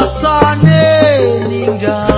rasane ninggal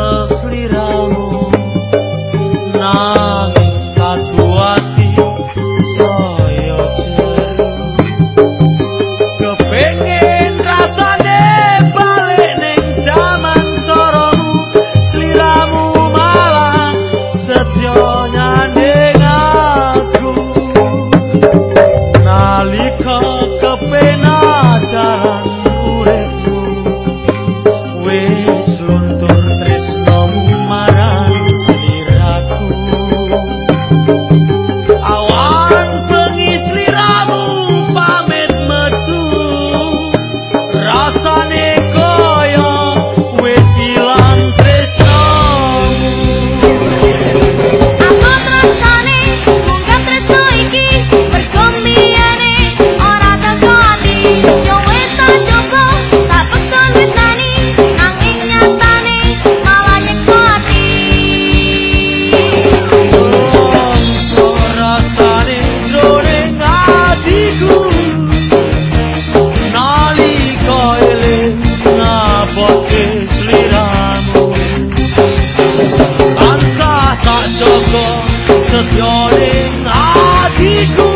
是幺零二的歌。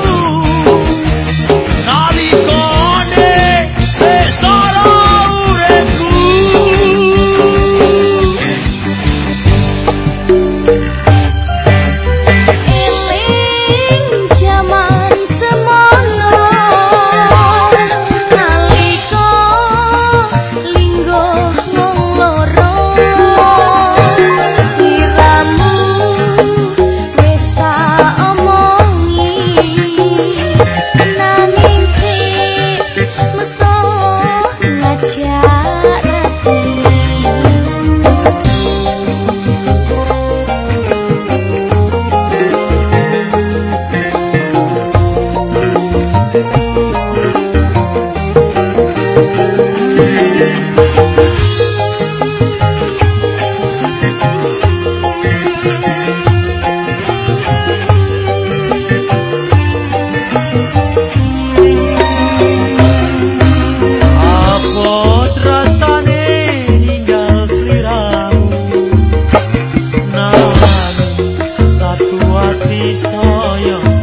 所有。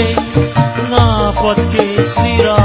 శ్రీరాములే నా పక్కే శ్రీరాము